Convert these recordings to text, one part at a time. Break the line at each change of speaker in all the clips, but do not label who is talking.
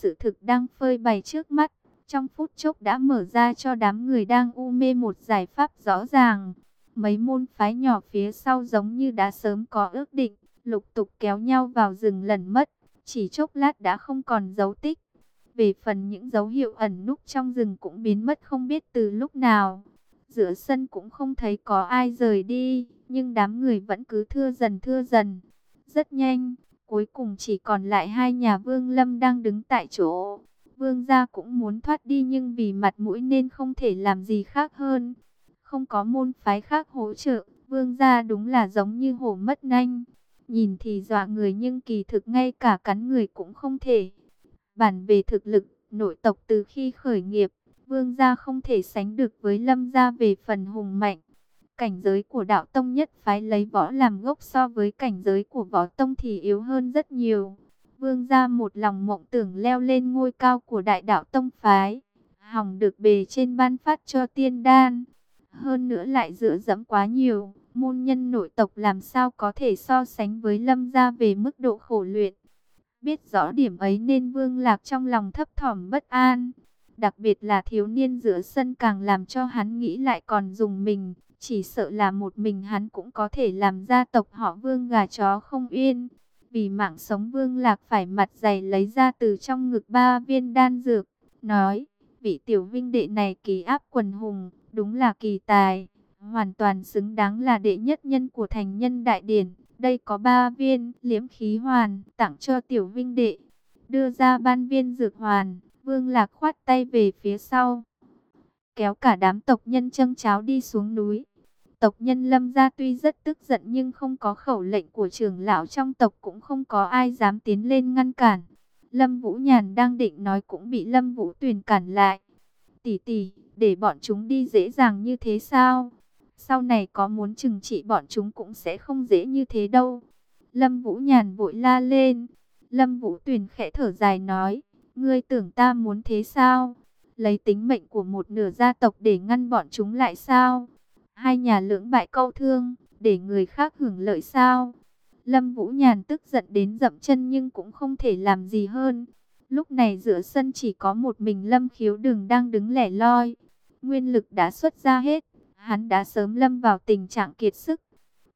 Sự thực đang phơi bày trước mắt, trong phút chốc đã mở ra cho đám người đang u mê một giải pháp rõ ràng. Mấy môn phái nhỏ phía sau giống như đã sớm có ước định, lục tục kéo nhau vào rừng lần mất, chỉ chốc lát đã không còn dấu tích. Về phần những dấu hiệu ẩn núp trong rừng cũng biến mất không biết từ lúc nào. Giữa sân cũng không thấy có ai rời đi, nhưng đám người vẫn cứ thưa dần thưa dần. Rất nhanh, cuối cùng chỉ còn lại hai nhà Vương Lâm đang đứng tại chỗ. Vương gia cũng muốn thoát đi nhưng vì mặt mũi nên không thể làm gì khác hơn. Không có môn phái khác hỗ trợ, Vương gia đúng là giống như hổ mất nanh. Nhìn thì dọa người nhưng kỳ thực ngay cả cắn người cũng không thể. Bản về thực lực, nội tộc từ khi khởi nghiệp, Vương gia không thể sánh được với Lâm gia về phần hùng mạnh. Cảnh giới của đạo tông nhất phái lấy võ làm gốc so với cảnh giới của võ tông thì yếu hơn rất nhiều. Vương gia một lòng mộng tưởng leo lên ngôi cao của đại đạo tông phái. Hỏng được bề trên ban phát cho tiên đan. Hơn nữa lại dựa dẫm quá nhiều. Môn nhân nội tộc làm sao có thể so sánh với lâm gia về mức độ khổ luyện. Biết rõ điểm ấy nên vương lạc trong lòng thấp thỏm bất an. Đặc biệt là thiếu niên giữa sân càng làm cho hắn nghĩ lại còn dùng mình. Chỉ sợ là một mình hắn cũng có thể làm gia tộc họ vương gà chó không yên. Vì mạng sống vương lạc phải mặt dày lấy ra từ trong ngực ba viên đan dược. Nói, vị tiểu vinh đệ này kỳ áp quần hùng, đúng là kỳ tài. Hoàn toàn xứng đáng là đệ nhất nhân của thành nhân đại điển. Đây có ba viên liễm khí hoàn tặng cho tiểu vinh đệ. Đưa ra ban viên dược hoàn, vương lạc khoát tay về phía sau. Kéo cả đám tộc nhân châng cháo đi xuống núi. Tộc nhân Lâm gia tuy rất tức giận nhưng không có khẩu lệnh của trưởng lão trong tộc cũng không có ai dám tiến lên ngăn cản. Lâm Vũ Nhàn đang định nói cũng bị Lâm Vũ Tuyền cản lại. Tỷ tỷ, để bọn chúng đi dễ dàng như thế sao? Sau này có muốn trừng trị bọn chúng cũng sẽ không dễ như thế đâu. Lâm Vũ Nhàn vội la lên. Lâm Vũ Tuyền khẽ thở dài nói, ngươi tưởng ta muốn thế sao? Lấy tính mệnh của một nửa gia tộc để ngăn bọn chúng lại sao? Hai nhà lưỡng bại câu thương, để người khác hưởng lợi sao? Lâm Vũ Nhàn tức giận đến dậm chân nhưng cũng không thể làm gì hơn. Lúc này giữa sân chỉ có một mình Lâm Khiếu Đường đang đứng lẻ loi. Nguyên lực đã xuất ra hết, hắn đã sớm lâm vào tình trạng kiệt sức.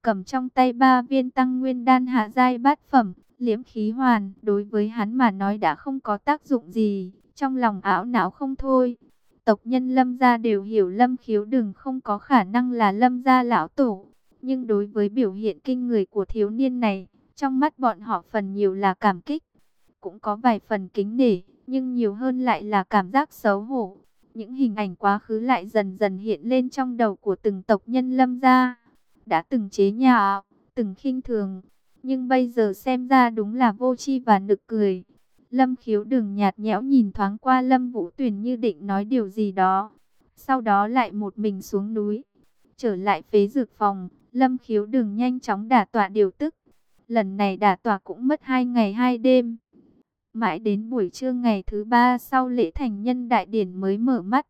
Cầm trong tay ba viên tăng nguyên đan hạ giai bát phẩm, liễm khí hoàn, đối với hắn mà nói đã không có tác dụng gì, trong lòng ảo não không thôi. Tộc nhân lâm gia đều hiểu lâm khiếu đừng không có khả năng là lâm gia lão tổ. Nhưng đối với biểu hiện kinh người của thiếu niên này, trong mắt bọn họ phần nhiều là cảm kích. Cũng có vài phần kính nể, nhưng nhiều hơn lại là cảm giác xấu hổ. Những hình ảnh quá khứ lại dần dần hiện lên trong đầu của từng tộc nhân lâm gia. Đã từng chế nhạo, từng khinh thường. Nhưng bây giờ xem ra đúng là vô tri và nực cười. Lâm khiếu đừng nhạt nhẽo nhìn thoáng qua Lâm Vũ Tuyền như định nói điều gì đó. Sau đó lại một mình xuống núi. Trở lại phế dược phòng, Lâm khiếu đừng nhanh chóng đả tọa điều tức. Lần này đả tọa cũng mất hai ngày hai đêm. Mãi đến buổi trưa ngày thứ ba sau lễ thành nhân đại điển mới mở mắt.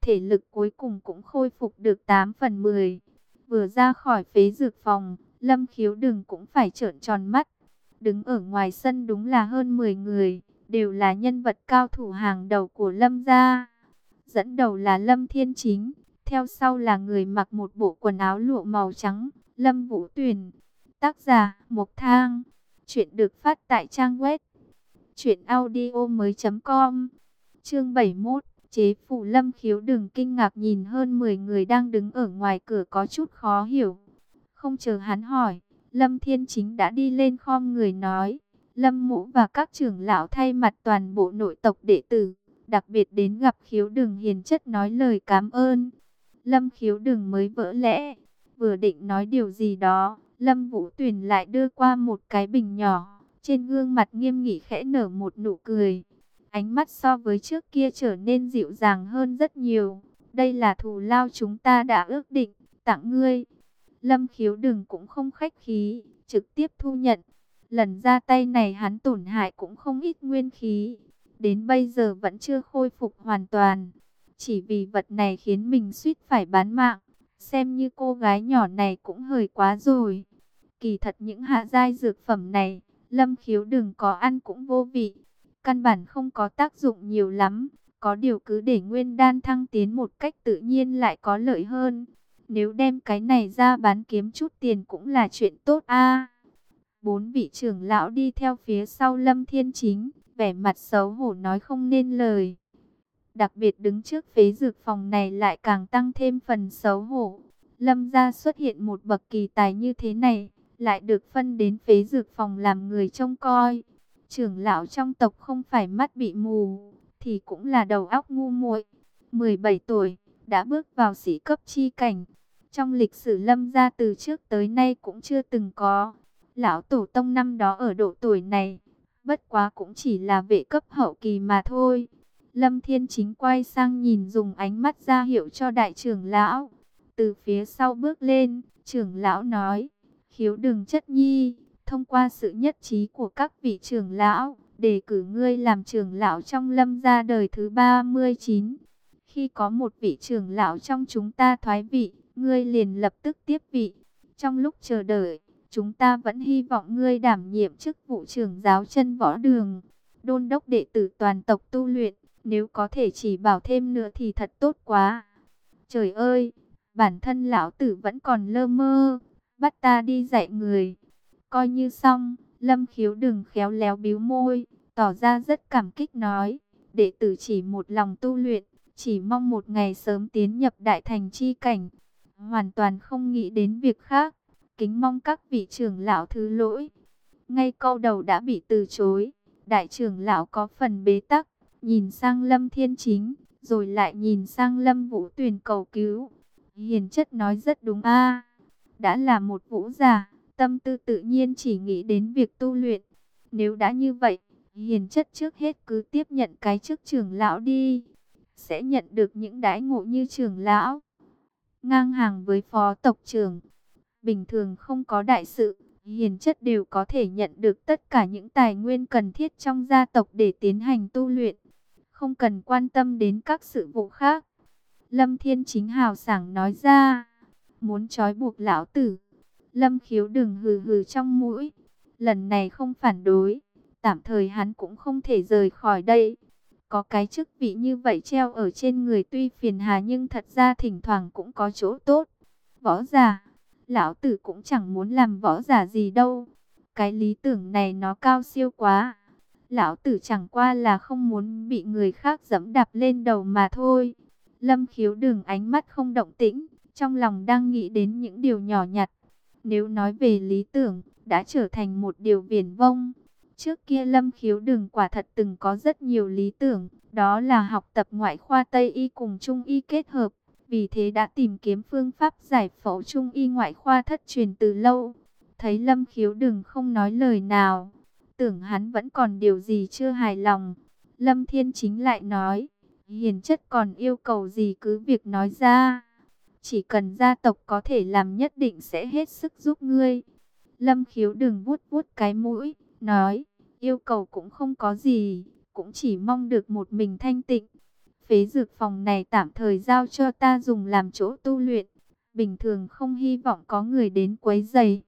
Thể lực cuối cùng cũng khôi phục được 8 phần 10. Vừa ra khỏi phế dược phòng, Lâm khiếu đừng cũng phải trợn tròn mắt. Đứng ở ngoài sân đúng là hơn 10 người, đều là nhân vật cao thủ hàng đầu của Lâm gia. Dẫn đầu là Lâm Thiên Chính, theo sau là người mặc một bộ quần áo lụa màu trắng, Lâm Vũ Tuyền. Tác giả Mộc Thang. Chuyện được phát tại trang web truyệnaudiomoi.com. Chương 71. Chế phủ Lâm Khiếu đừng kinh ngạc nhìn hơn 10 người đang đứng ở ngoài cửa có chút khó hiểu. Không chờ hắn hỏi, Lâm Thiên Chính đã đi lên khom người nói, Lâm Mũ và các trưởng lão thay mặt toàn bộ nội tộc đệ tử, đặc biệt đến gặp khiếu đừng hiền chất nói lời cảm ơn. Lâm khiếu đừng mới vỡ lẽ, vừa định nói điều gì đó, Lâm Vũ Tuyền lại đưa qua một cái bình nhỏ, trên gương mặt nghiêm nghị khẽ nở một nụ cười. Ánh mắt so với trước kia trở nên dịu dàng hơn rất nhiều. Đây là thù lao chúng ta đã ước định, tặng ngươi. Lâm khiếu đừng cũng không khách khí, trực tiếp thu nhận. Lần ra tay này hắn tổn hại cũng không ít nguyên khí. Đến bây giờ vẫn chưa khôi phục hoàn toàn. Chỉ vì vật này khiến mình suýt phải bán mạng. Xem như cô gái nhỏ này cũng hơi quá rồi. Kỳ thật những hạ giai dược phẩm này, lâm khiếu đừng có ăn cũng vô vị. căn bản không có tác dụng nhiều lắm. Có điều cứ để nguyên đan thăng tiến một cách tự nhiên lại có lợi hơn. Nếu đem cái này ra bán kiếm chút tiền cũng là chuyện tốt a. Bốn vị trưởng lão đi theo phía sau Lâm Thiên Chính, vẻ mặt xấu hổ nói không nên lời. Đặc biệt đứng trước phế dược phòng này lại càng tăng thêm phần xấu hổ. Lâm gia xuất hiện một bậc kỳ tài như thế này, lại được phân đến phế dược phòng làm người trông coi. Trưởng lão trong tộc không phải mắt bị mù, thì cũng là đầu óc ngu muội. 17 tuổi, đã bước vào sĩ cấp chi cảnh. Trong lịch sử lâm gia từ trước tới nay cũng chưa từng có. Lão tổ tông năm đó ở độ tuổi này, bất quá cũng chỉ là vệ cấp hậu kỳ mà thôi. Lâm Thiên Chính quay sang nhìn dùng ánh mắt ra hiệu cho đại trưởng lão. Từ phía sau bước lên, trưởng lão nói, khiếu đừng chất nhi, thông qua sự nhất trí của các vị trưởng lão, đề cử ngươi làm trưởng lão trong lâm gia đời thứ 39. Khi có một vị trưởng lão trong chúng ta thoái vị, ngươi liền lập tức tiếp vị. Trong lúc chờ đợi, chúng ta vẫn hy vọng ngươi đảm nhiệm chức vụ trưởng giáo chân võ đường, đôn đốc đệ tử toàn tộc tu luyện, nếu có thể chỉ bảo thêm nữa thì thật tốt quá. Trời ơi, bản thân lão tử vẫn còn lơ mơ, bắt ta đi dạy người. Coi như xong, lâm khiếu đừng khéo léo biếu môi, tỏ ra rất cảm kích nói, đệ tử chỉ một lòng tu luyện, chỉ mong một ngày sớm tiến nhập đại thành chi cảnh, hoàn toàn không nghĩ đến việc khác, kính mong các vị trưởng lão thứ lỗi. Ngay câu đầu đã bị từ chối, đại trưởng lão có phần bế tắc, nhìn sang lâm thiên chính, rồi lại nhìn sang lâm vũ tuyển cầu cứu. Hiền chất nói rất đúng a đã là một vũ giả, tâm tư tự nhiên chỉ nghĩ đến việc tu luyện. Nếu đã như vậy, hiền chất trước hết cứ tiếp nhận cái chức trưởng lão đi. Sẽ nhận được những đãi ngộ như trưởng lão. Ngang hàng với phó tộc trưởng. Bình thường không có đại sự, hiền chất đều có thể nhận được tất cả những tài nguyên cần thiết trong gia tộc để tiến hành tu luyện. Không cần quan tâm đến các sự vụ khác. Lâm Thiên Chính hào sảng nói ra, muốn trói buộc lão tử. Lâm khiếu đừng hừ hừ trong mũi. Lần này không phản đối. Tạm thời hắn cũng không thể rời khỏi đây. Có cái chức vị như vậy treo ở trên người tuy phiền hà nhưng thật ra thỉnh thoảng cũng có chỗ tốt. Võ giả, lão tử cũng chẳng muốn làm võ giả gì đâu. Cái lý tưởng này nó cao siêu quá. Lão tử chẳng qua là không muốn bị người khác dẫm đạp lên đầu mà thôi. Lâm khiếu đường ánh mắt không động tĩnh, trong lòng đang nghĩ đến những điều nhỏ nhặt. Nếu nói về lý tưởng, đã trở thành một điều viển vông. Trước kia Lâm Khiếu Đừng quả thật từng có rất nhiều lý tưởng, đó là học tập ngoại khoa Tây Y cùng Trung Y kết hợp. Vì thế đã tìm kiếm phương pháp giải phẫu Trung Y ngoại khoa thất truyền từ lâu. Thấy Lâm Khiếu Đừng không nói lời nào, tưởng hắn vẫn còn điều gì chưa hài lòng. Lâm Thiên Chính lại nói, hiền chất còn yêu cầu gì cứ việc nói ra. Chỉ cần gia tộc có thể làm nhất định sẽ hết sức giúp ngươi. Lâm khiếu đừng vuốt vuốt cái mũi, nói, yêu cầu cũng không có gì, cũng chỉ mong được một mình thanh tịnh. Phế dược phòng này tạm thời giao cho ta dùng làm chỗ tu luyện, bình thường không hy vọng có người đến quấy giày.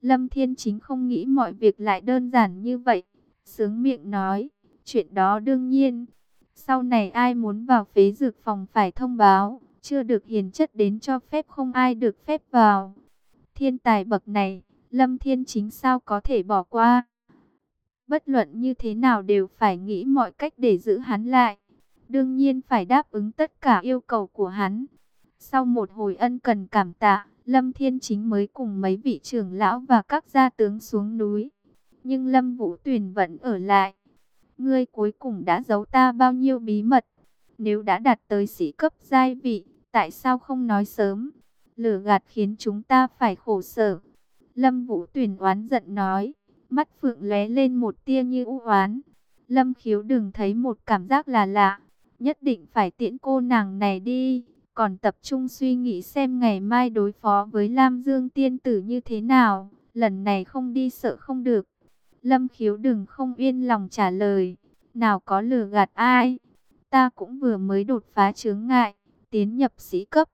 Lâm Thiên Chính không nghĩ mọi việc lại đơn giản như vậy, sướng miệng nói, chuyện đó đương nhiên. Sau này ai muốn vào phế dược phòng phải thông báo, chưa được hiền chất đến cho phép không ai được phép vào. Thiên tài bậc này, Lâm Thiên Chính sao có thể bỏ qua. Bất luận như thế nào đều phải nghĩ mọi cách để giữ hắn lại. Đương nhiên phải đáp ứng tất cả yêu cầu của hắn. Sau một hồi ân cần cảm tạ, Lâm Thiên Chính mới cùng mấy vị trưởng lão và các gia tướng xuống núi. Nhưng Lâm Vũ Tuyền vẫn ở lại. Ngươi cuối cùng đã giấu ta bao nhiêu bí mật. Nếu đã đạt tới sĩ cấp giai vị, tại sao không nói sớm? Lửa gạt khiến chúng ta phải khổ sở. Lâm Vũ Tuyền oán giận nói, mắt phượng lóe lên một tia như u oán. Lâm Khiếu đừng thấy một cảm giác là lạ, nhất định phải tiễn cô nàng này đi, còn tập trung suy nghĩ xem ngày mai đối phó với Lam Dương tiên tử như thế nào, lần này không đi sợ không được. Lâm Khiếu đừng không yên lòng trả lời, nào có lừa gạt ai, ta cũng vừa mới đột phá chướng ngại, tiến nhập sĩ cấp.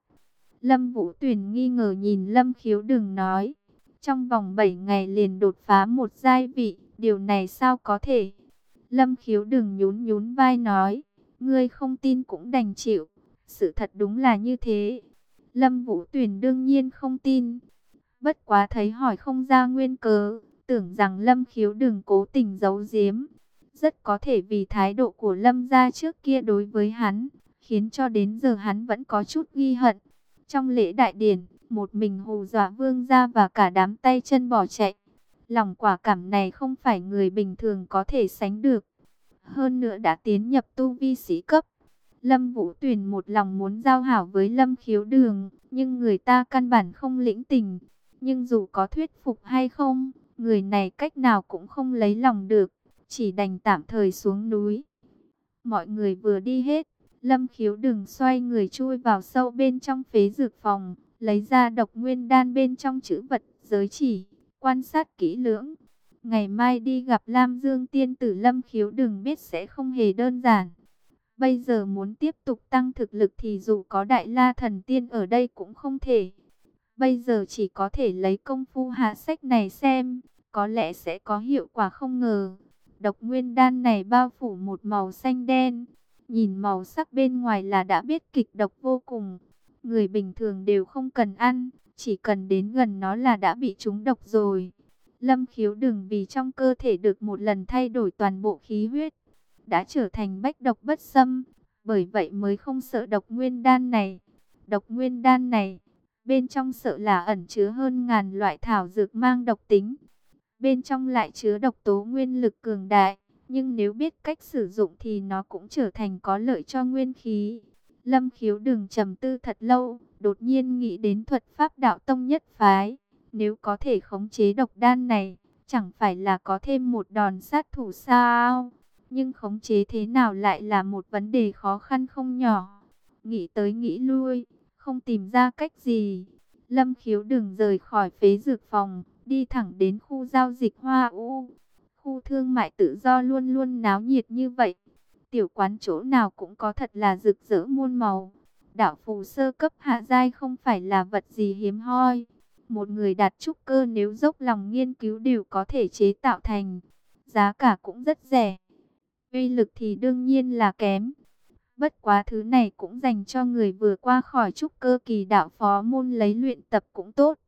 Lâm Vũ Tuyền nghi ngờ nhìn Lâm Khiếu đừng nói, trong vòng 7 ngày liền đột phá một giai vị, điều này sao có thể? Lâm khiếu đừng nhún nhún vai nói, ngươi không tin cũng đành chịu, sự thật đúng là như thế. Lâm Vũ Tuyền đương nhiên không tin, bất quá thấy hỏi không ra nguyên cớ, tưởng rằng Lâm khiếu đừng cố tình giấu giếm. Rất có thể vì thái độ của Lâm gia trước kia đối với hắn, khiến cho đến giờ hắn vẫn có chút ghi hận. Trong lễ đại điển, một mình hù dọa vương ra và cả đám tay chân bỏ chạy. Lòng quả cảm này không phải người bình thường có thể sánh được. Hơn nữa đã tiến nhập tu vi sĩ cấp. Lâm Vũ Tuyền một lòng muốn giao hảo với Lâm Khiếu Đường, nhưng người ta căn bản không lĩnh tình. Nhưng dù có thuyết phục hay không, người này cách nào cũng không lấy lòng được, chỉ đành tạm thời xuống núi. Mọi người vừa đi hết, Lâm Khiếu Đường xoay người chui vào sâu bên trong phế dược phòng, lấy ra độc nguyên đan bên trong chữ vật giới chỉ, quan sát kỹ lưỡng. Ngày mai đi gặp Lam Dương Tiên Tử Lâm Khiếu đừng biết sẽ không hề đơn giản. Bây giờ muốn tiếp tục tăng thực lực thì dù có Đại La Thần Tiên ở đây cũng không thể. Bây giờ chỉ có thể lấy công phu hạ sách này xem, có lẽ sẽ có hiệu quả không ngờ. Độc nguyên đan này bao phủ một màu xanh đen, nhìn màu sắc bên ngoài là đã biết kịch độc vô cùng. Người bình thường đều không cần ăn, chỉ cần đến gần nó là đã bị trúng độc rồi. Lâm khiếu đừng vì trong cơ thể được một lần thay đổi toàn bộ khí huyết, đã trở thành bách độc bất xâm, bởi vậy mới không sợ độc nguyên đan này. Độc nguyên đan này, bên trong sợ là ẩn chứa hơn ngàn loại thảo dược mang độc tính. Bên trong lại chứa độc tố nguyên lực cường đại, nhưng nếu biết cách sử dụng thì nó cũng trở thành có lợi cho nguyên khí. Lâm khiếu đừng trầm tư thật lâu, đột nhiên nghĩ đến thuật pháp đạo tông nhất phái. Nếu có thể khống chế độc đan này, chẳng phải là có thêm một đòn sát thủ sao? Nhưng khống chế thế nào lại là một vấn đề khó khăn không nhỏ. Nghĩ tới nghĩ lui, không tìm ra cách gì. Lâm khiếu đừng rời khỏi phế dược phòng, đi thẳng đến khu giao dịch Hoa U. Khu thương mại tự do luôn luôn náo nhiệt như vậy. Tiểu quán chỗ nào cũng có thật là rực rỡ muôn màu. Đạo phù sơ cấp hạ giai không phải là vật gì hiếm hoi. Một người đạt trúc cơ nếu dốc lòng nghiên cứu đều có thể chế tạo thành. Giá cả cũng rất rẻ. Uy lực thì đương nhiên là kém. Bất quá thứ này cũng dành cho người vừa qua khỏi trúc cơ kỳ đạo phó môn lấy luyện tập cũng tốt.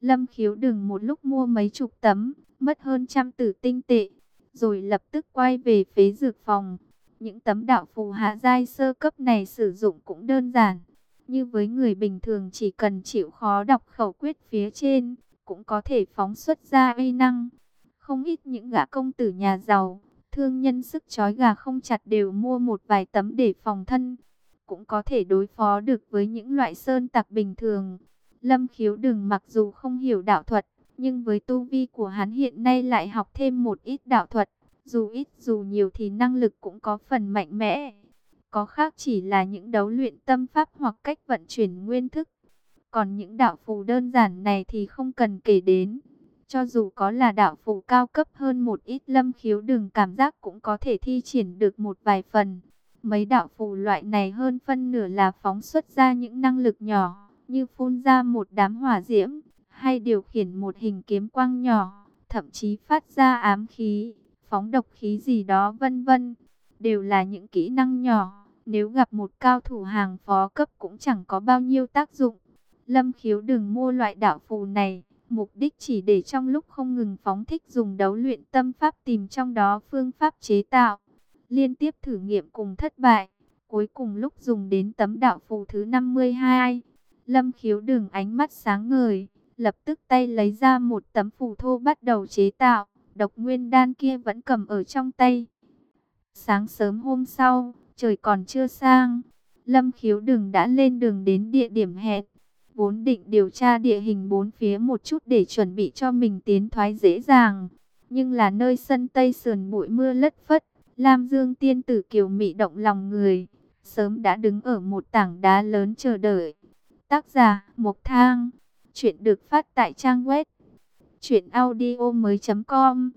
Lâm khiếu đừng một lúc mua mấy chục tấm, mất hơn trăm tử tinh tệ, rồi lập tức quay về phế dược phòng. Những tấm đạo phù hạ giai sơ cấp này sử dụng cũng đơn giản. Như với người bình thường chỉ cần chịu khó đọc khẩu quyết phía trên, cũng có thể phóng xuất ra uy năng. Không ít những gã công tử nhà giàu, thương nhân sức chói gà không chặt đều mua một vài tấm để phòng thân. Cũng có thể đối phó được với những loại sơn tặc bình thường. Lâm khiếu đừng mặc dù không hiểu đạo thuật, nhưng với tu vi của hắn hiện nay lại học thêm một ít đạo thuật. Dù ít dù nhiều thì năng lực cũng có phần mạnh mẽ. Có khác chỉ là những đấu luyện tâm pháp hoặc cách vận chuyển nguyên thức. Còn những đạo phù đơn giản này thì không cần kể đến. Cho dù có là đạo phù cao cấp hơn một ít lâm khiếu đường cảm giác cũng có thể thi triển được một vài phần. Mấy đạo phù loại này hơn phân nửa là phóng xuất ra những năng lực nhỏ, như phun ra một đám hỏa diễm, hay điều khiển một hình kiếm quang nhỏ, thậm chí phát ra ám khí, phóng độc khí gì đó vân vân, đều là những kỹ năng nhỏ, nếu gặp một cao thủ hàng phó cấp cũng chẳng có bao nhiêu tác dụng. Lâm khiếu đừng mua loại đạo phù này, mục đích chỉ để trong lúc không ngừng phóng thích dùng đấu luyện tâm pháp tìm trong đó phương pháp chế tạo. Liên tiếp thử nghiệm cùng thất bại, cuối cùng lúc dùng đến tấm đạo phù thứ 52. Lâm khiếu đừng ánh mắt sáng ngời, lập tức tay lấy ra một tấm phù thô bắt đầu chế tạo độc nguyên đan kia vẫn cầm ở trong tay. Sáng sớm hôm sau, trời còn chưa sang, Lâm Khiếu Đừng đã lên đường đến địa điểm hẹn. Vốn định điều tra địa hình bốn phía một chút để chuẩn bị cho mình tiến thoái dễ dàng. Nhưng là nơi sân Tây Sườn bụi mưa lất phất, Lam Dương tiên tử kiều mị động lòng người. Sớm đã đứng ở một tảng đá lớn chờ đợi. Tác giả Mộc Thang Chuyện được phát tại trang web Chuyện audio mới com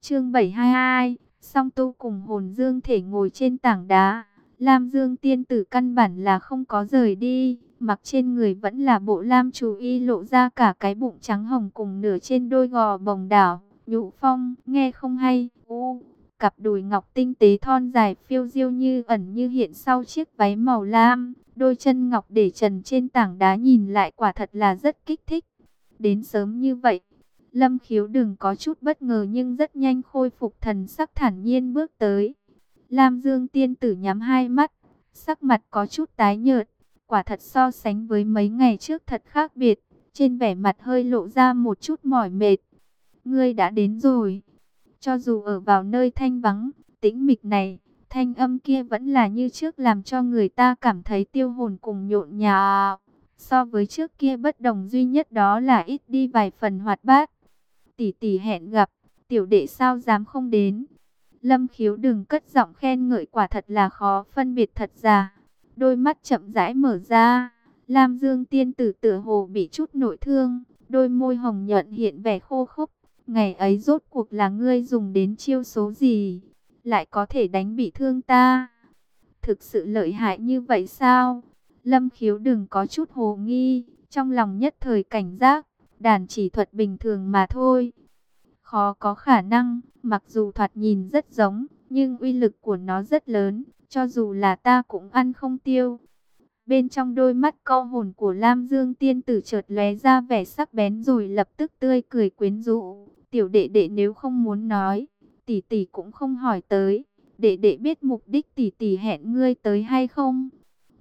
Chương 722 Song tu cùng hồn dương thể ngồi trên tảng đá Lam dương tiên tử căn bản là không có rời đi Mặc trên người vẫn là bộ lam chú y lộ ra cả cái bụng trắng hồng cùng nửa trên đôi gò bồng đảo nhụ phong nghe không hay U Cặp đùi ngọc tinh tế thon dài phiêu diêu như ẩn như hiện sau chiếc váy màu lam. Đôi chân ngọc để trần trên tảng đá nhìn lại quả thật là rất kích thích. Đến sớm như vậy, Lâm khiếu đừng có chút bất ngờ nhưng rất nhanh khôi phục thần sắc thản nhiên bước tới. Lam Dương tiên tử nhắm hai mắt, sắc mặt có chút tái nhợt, quả thật so sánh với mấy ngày trước thật khác biệt, trên vẻ mặt hơi lộ ra một chút mỏi mệt. Ngươi đã đến rồi. Cho dù ở vào nơi thanh vắng, tĩnh mịch này, thanh âm kia vẫn là như trước làm cho người ta cảm thấy tiêu hồn cùng nhộn nhạo. So với trước kia bất đồng duy nhất đó là ít đi vài phần hoạt bát. Tỷ tỷ hẹn gặp, tiểu đệ sao dám không đến. Lâm khiếu đừng cất giọng khen ngợi quả thật là khó phân biệt thật giả. Đôi mắt chậm rãi mở ra, Lam Dương tiên tử tựa hồ bị chút nội thương, đôi môi hồng nhuận hiện vẻ khô khốc. Ngày ấy rốt cuộc là ngươi dùng đến chiêu số gì, lại có thể đánh bị thương ta? Thực sự lợi hại như vậy sao? Lâm khiếu đừng có chút hồ nghi, trong lòng nhất thời cảnh giác, đàn chỉ thuật bình thường mà thôi. Khó có khả năng, mặc dù thoạt nhìn rất giống, nhưng uy lực của nó rất lớn, cho dù là ta cũng ăn không tiêu. Bên trong đôi mắt câu hồn của Lam Dương tiên tử chợt lóe ra vẻ sắc bén rồi lập tức tươi cười quyến rũ. Tiểu đệ đệ nếu không muốn nói, tỷ tỷ cũng không hỏi tới. Đệ đệ biết mục đích tỷ tỷ hẹn ngươi tới hay không?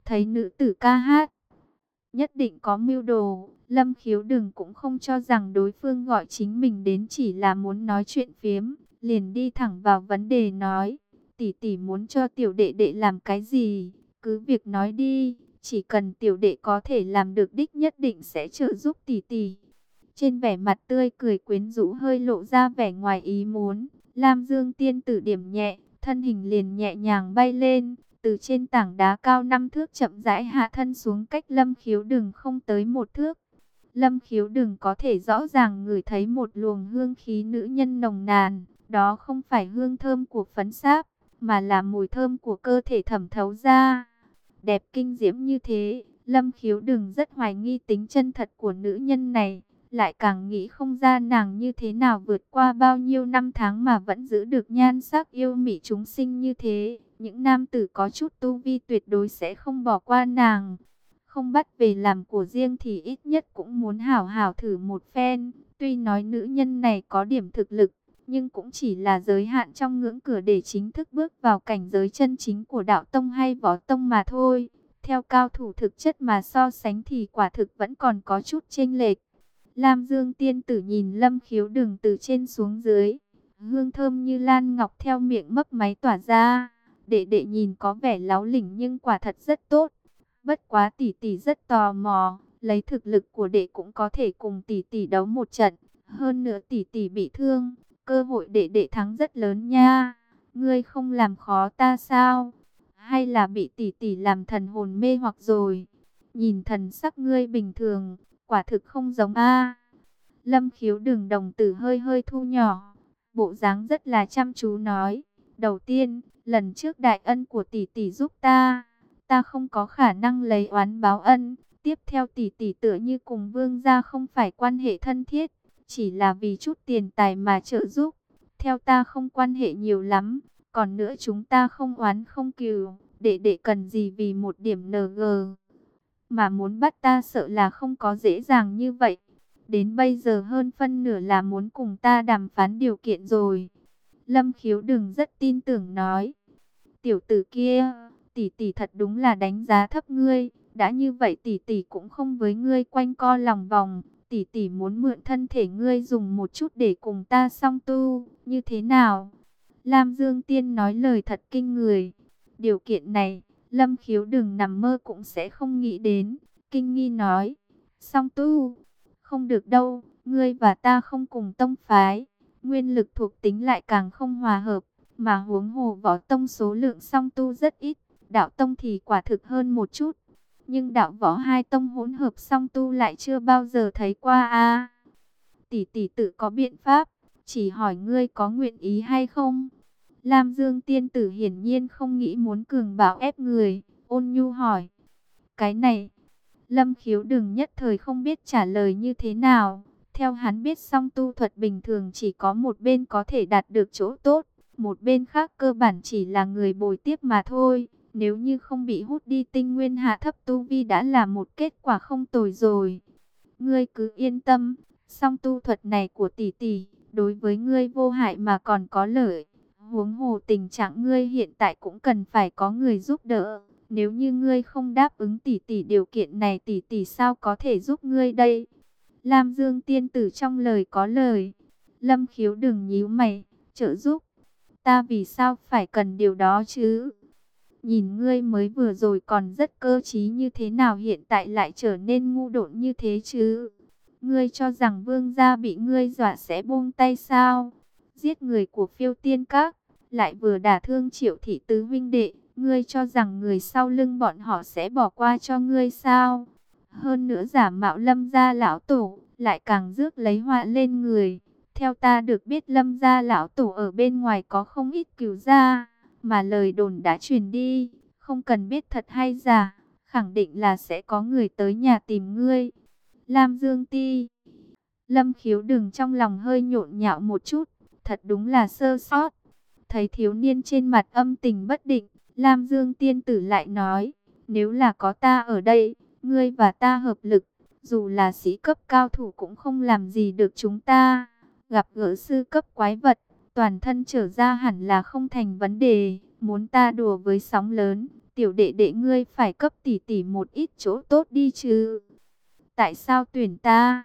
Thấy nữ tử ca hát, nhất định có mưu đồ. Lâm khiếu đừng cũng không cho rằng đối phương gọi chính mình đến chỉ là muốn nói chuyện phiếm. Liền đi thẳng vào vấn đề nói. Tỷ tỷ muốn cho tiểu đệ đệ làm cái gì? Cứ việc nói đi. Chỉ cần tiểu đệ có thể làm được đích nhất định sẽ trợ giúp tỷ tỷ. Trên vẻ mặt tươi cười quyến rũ hơi lộ ra vẻ ngoài ý muốn. Lam Dương tiên tử điểm nhẹ, thân hình liền nhẹ nhàng bay lên. Từ trên tảng đá cao năm thước chậm rãi hạ thân xuống cách lâm khiếu đừng không tới một thước. Lâm khiếu đừng có thể rõ ràng ngửi thấy một luồng hương khí nữ nhân nồng nàn. Đó không phải hương thơm của phấn sáp, mà là mùi thơm của cơ thể thẩm thấu ra. Đẹp kinh diễm như thế, Lâm khiếu đừng rất hoài nghi tính chân thật của nữ nhân này lại càng nghĩ không ra nàng như thế nào vượt qua bao nhiêu năm tháng mà vẫn giữ được nhan sắc yêu mỹ chúng sinh như thế. Những nam tử có chút tu vi tuyệt đối sẽ không bỏ qua nàng. Không bắt về làm của riêng thì ít nhất cũng muốn hảo hảo thử một phen. Tuy nói nữ nhân này có điểm thực lực, nhưng cũng chỉ là giới hạn trong ngưỡng cửa để chính thức bước vào cảnh giới chân chính của đạo tông hay võ tông mà thôi. Theo cao thủ thực chất mà so sánh thì quả thực vẫn còn có chút chênh lệch. Lam Dương tiên tử nhìn Lâm Khiếu đường từ trên xuống dưới, hương thơm như lan ngọc theo miệng mấp máy tỏa ra. Đệ đệ nhìn có vẻ láo lỉnh nhưng quả thật rất tốt. Bất quá tỷ tỷ rất tò mò, lấy thực lực của đệ cũng có thể cùng tỷ tỷ đấu một trận. Hơn nữa tỷ tỷ bị thương, cơ hội đệ đệ thắng rất lớn nha. Ngươi không làm khó ta sao? Hay là bị tỷ tỷ làm thần hồn mê hoặc rồi? Nhìn thần sắc ngươi bình thường, quả thực không giống a. Lâm khiếu đường đồng tử hơi hơi thu nhỏ, bộ dáng rất là chăm chú nói. Đầu tiên, lần trước đại ân của tỷ tỷ giúp ta, ta không có khả năng lấy oán báo ân. Tiếp theo tỷ tỷ tựa như cùng vương gia không phải quan hệ thân thiết, chỉ là vì chút tiền tài mà trợ giúp. Theo ta không quan hệ nhiều lắm, còn nữa chúng ta không oán không cừu, để để cần gì vì một điểm NG mà muốn bắt ta sợ là không có dễ dàng như vậy. Đến bây giờ hơn phân nửa là muốn cùng ta đàm phán điều kiện rồi. Lâm khiếu đừng rất tin tưởng nói. Tiểu tử kia, tỷ tỷ thật đúng là đánh giá thấp ngươi. Đã như vậy tỷ tỷ cũng không với ngươi quanh co lòng vòng. Tỷ tỷ muốn mượn thân thể ngươi dùng một chút để cùng ta song tu. Như thế nào? Lam Dương Tiên nói lời thật kinh người. Điều kiện này, Lâm khiếu đừng nằm mơ cũng sẽ không nghĩ đến. Kinh nghi nói, song tu, không được đâu, ngươi và ta không cùng tông phái. Nguyên lực thuộc tính lại càng không hòa hợp, mà huống hồ võ tông số lượng song tu rất ít. Đạo tông thì quả thực hơn một chút. Nhưng đạo võ hai tông hỗn hợp song tu lại chưa bao giờ thấy qua a Tỷ tỷ tự có biện pháp, chỉ hỏi ngươi có nguyện ý hay không? Lam Dương tiên tử hiển nhiên không nghĩ muốn cường bảo ép người, ôn nhu hỏi. Cái này, Lâm khiếu đừng nhất thời không biết trả lời như thế nào. Theo hắn biết song tu thuật bình thường chỉ có một bên có thể đạt được chỗ tốt, Một bên khác cơ bản chỉ là người bồi tiếp mà thôi. Nếu như không bị hút đi tinh nguyên hạ thấp tu vi đã là một kết quả không tồi rồi. Ngươi cứ yên tâm, song tu thuật này của tỷ tỷ, đối với ngươi vô hại mà còn có lợi. Huống hồ tình trạng ngươi hiện tại cũng cần phải có người giúp đỡ. Nếu như ngươi không đáp ứng tỷ tỷ điều kiện này tỷ tỷ sao có thể giúp ngươi đây? Lam Dương tiên tử trong lời có lời. Lâm khiếu đừng nhíu mày, trợ giúp. Ta vì sao phải cần điều đó chứ? Nhìn ngươi mới vừa rồi còn rất cơ trí như thế nào hiện tại lại trở nên ngu độn như thế chứ? Ngươi cho rằng vương gia bị ngươi dọa sẽ buông tay sao? Giết người của phiêu tiên các, lại vừa đả thương triệu thị tứ vinh đệ. Ngươi cho rằng người sau lưng bọn họ sẽ bỏ qua cho ngươi sao? Hơn nữa giả mạo lâm gia lão tổ, lại càng rước lấy họa lên người. Theo ta được biết lâm gia lão tổ ở bên ngoài có không ít cứu gia, mà lời đồn đã truyền đi, không cần biết thật hay giả, khẳng định là sẽ có người tới nhà tìm ngươi. Lam Dương Ti Lâm khiếu đừng trong lòng hơi nhộn nhạo một chút, thật đúng là sơ sót. Thấy thiếu niên trên mặt âm tình bất định, Lam Dương tiên tử lại nói, nếu là có ta ở đây, ngươi và ta hợp lực, dù là sĩ cấp cao thủ cũng không làm gì được chúng ta. Gặp gỡ sư cấp quái vật, toàn thân trở ra hẳn là không thành vấn đề. Muốn ta đùa với sóng lớn, tiểu đệ đệ ngươi phải cấp tỷ tỷ một ít chỗ tốt đi chứ. Tại sao tuyển ta?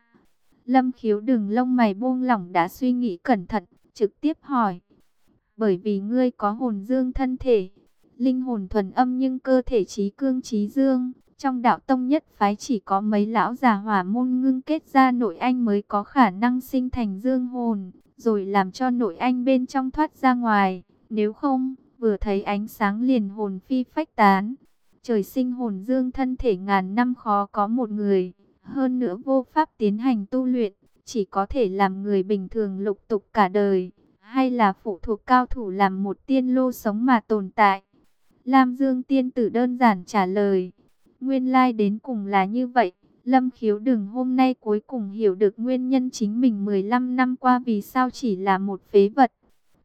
Lâm khiếu đừng lông mày buông lỏng đã suy nghĩ cẩn thận, trực tiếp hỏi. Bởi vì ngươi có hồn dương thân thể, linh hồn thuần âm nhưng cơ thể trí cương trí dương. Trong đạo tông nhất phái chỉ có mấy lão già hỏa môn ngưng kết ra nội anh mới có khả năng sinh thành dương hồn, rồi làm cho nội anh bên trong thoát ra ngoài. Nếu không, vừa thấy ánh sáng liền hồn phi phách tán. Trời sinh hồn dương thân thể ngàn năm khó có một người, hơn nữa vô pháp tiến hành tu luyện, chỉ có thể làm người bình thường lục tục cả đời, hay là phụ thuộc cao thủ làm một tiên lô sống mà tồn tại. Lam Dương tiên tử đơn giản trả lời, nguyên lai like đến cùng là như vậy. Lâm khiếu đừng hôm nay cuối cùng hiểu được nguyên nhân chính mình 15 năm qua vì sao chỉ là một phế vật.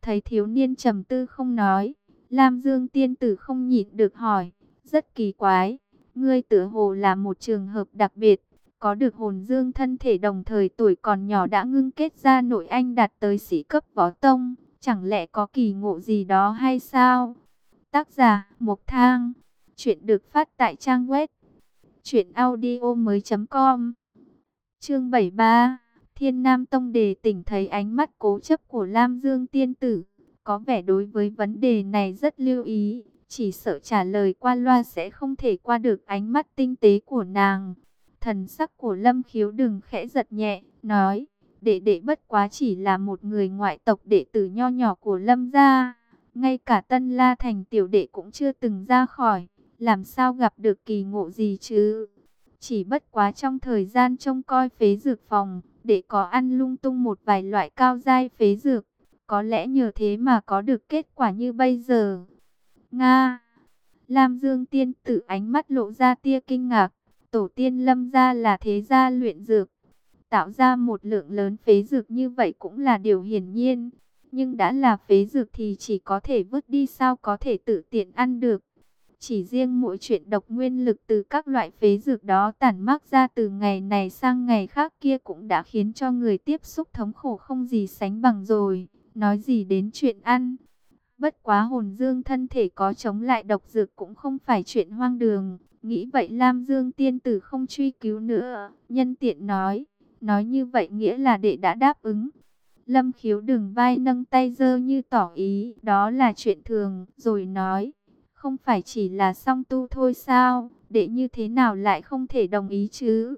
Thấy thiếu niên trầm tư không nói, Lam Dương tiên tử không nhịn được hỏi, rất kỳ quái, ngươi tử hồ là một trường hợp đặc biệt, có được hồn dương thân thể đồng thời tuổi còn nhỏ đã ngưng kết ra nội anh đạt tới sĩ cấp võ tông, chẳng lẽ có kỳ ngộ gì đó hay sao? Tác giả Mộc Thang, chuyện được phát tại trang web truyệnaudiomoi.com. Chương 73, Thiên Nam Tông đề tỉnh thấy ánh mắt cố chấp của Lam Dương tiên tử, có vẻ đối với vấn đề này rất lưu ý, chỉ sợ trả lời qua loa sẽ không thể qua được ánh mắt tinh tế của nàng. Thần sắc của Lâm Khiếu đừng khẽ giật nhẹ, nói, đệ đệ bất quá chỉ là một người ngoại tộc đệ tử nho nhỏ của Lâm gia, ngay cả Tân La Thành tiểu đệ cũng chưa từng ra khỏi, làm sao gặp được kỳ ngộ gì chứ? Chỉ bất quá trong thời gian trông coi phế dược phòng, để có ăn lung tung một vài loại cao giai phế dược, có lẽ nhờ thế mà có được kết quả như bây giờ. Nga Lam Dương tiên tử ánh mắt lộ ra tia kinh ngạc, tổ tiên lâm gia là thế gia luyện dược. Tạo ra một lượng lớn phế dược như vậy cũng là điều hiển nhiên. Nhưng đã là phế dược thì chỉ có thể vứt đi sao có thể tự tiện ăn được. Chỉ riêng mỗi chuyện độc nguyên lực từ các loại phế dược đó tản mát ra từ ngày này sang ngày khác kia cũng đã khiến cho người tiếp xúc thống khổ không gì sánh bằng rồi. Nói gì đến chuyện ăn. Bất quá hồn dương thân thể có chống lại độc dược cũng không phải chuyện hoang đường. Nghĩ vậy Lam Dương tiên tử không truy cứu nữa. Nhân tiện nói. Nói như vậy nghĩa là đệ đã đáp ứng. Lâm khiếu đừng vai nâng tay dơ như tỏ ý. Đó là chuyện thường. Rồi nói. Không phải chỉ là song tu thôi sao? Đệ như thế nào lại không thể đồng ý chứ?